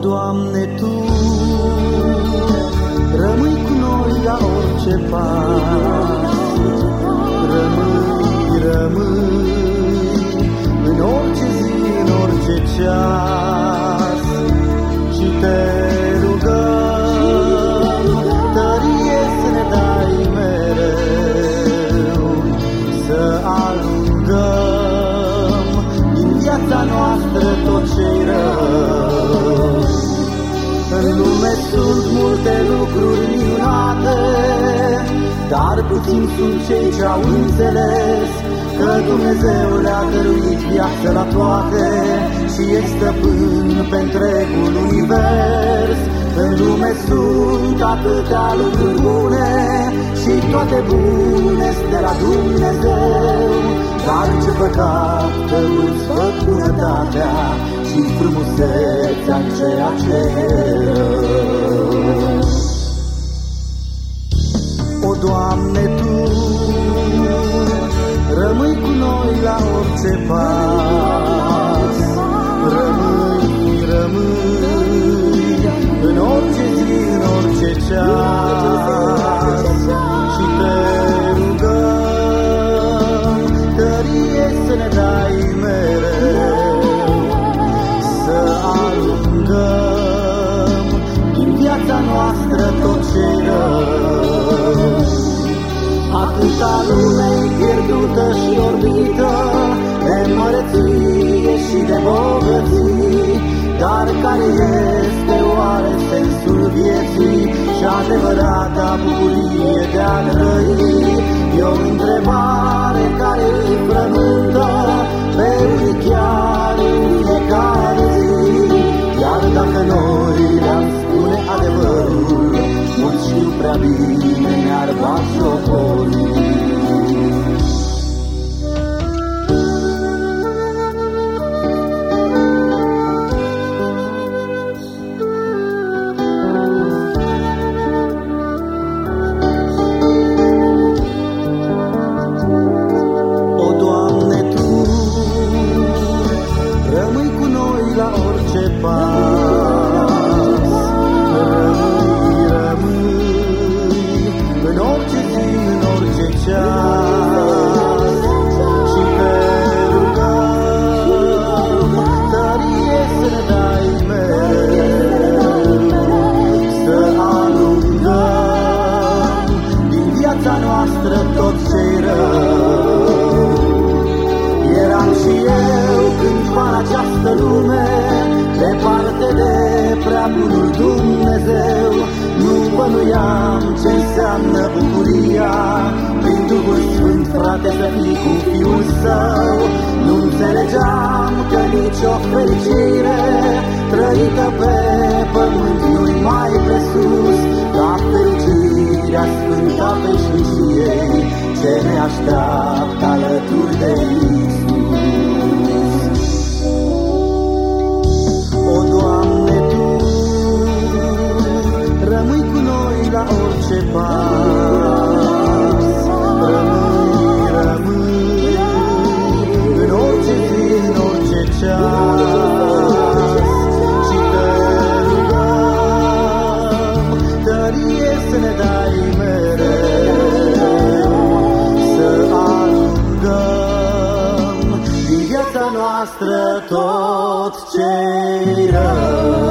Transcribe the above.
Doamne, Tu rămâi cu noi la orice pas. Rămâi, rămâi în orice zi, în orice ceas lume sunt multe lucruri minunate, dar puțin sunt cei ce au înțeles Că Dumnezeu le-a dăruit viață la toate Și e stăpân pe întregul univers. În lume sunt atâtea lucruri bune Și toate bune de la Dumnezeu Dar ce păcat că nu-ți făc bunătatea Și frumusețea în ceea ce e rău O, Doamne, Tu rămâi cu noi la orice pas. Tot ce rău. Atâta lume pierdută și orbită De măreție și de bogății Dar care este oare sensul vieții Și adevărata bucurie de a trăi E o întrebare care îi frământă Pe unii chiar Lord. Bănuiam ce înseamnă bucuria, prin Duhul Sfânt, frate, să fii cu Fiul Său. Nu înțelegeam că nicio fericire trăită pe pământ nu-i mai presus, ca fericirea sfânta veșniciei, ce ne așteaptă alături de Isus. La orice pas. Rămâi, rămâi în orice zi, în orice ceas. Și te rugăm, tărie să ne dai mereu, să alungăm din viața noastră tot ce rău.